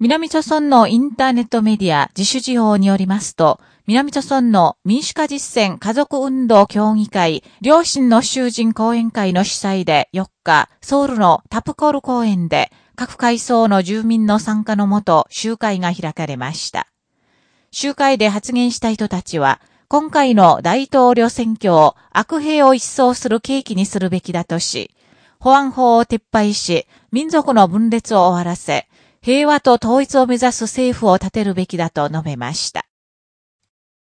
南朝村のインターネットメディア自主事報によりますと、南朝村の民主化実践家族運動協議会、両親の囚人講演会の主催で4日、ソウルのタプコール公園で、各階層の住民の参加のもと集会が開かれました。集会で発言した人たちは、今回の大統領選挙を悪兵を一掃する契機にするべきだとし、保安法を撤廃し、民族の分裂を終わらせ、平和と統一を目指す政府を立てるべきだと述べました。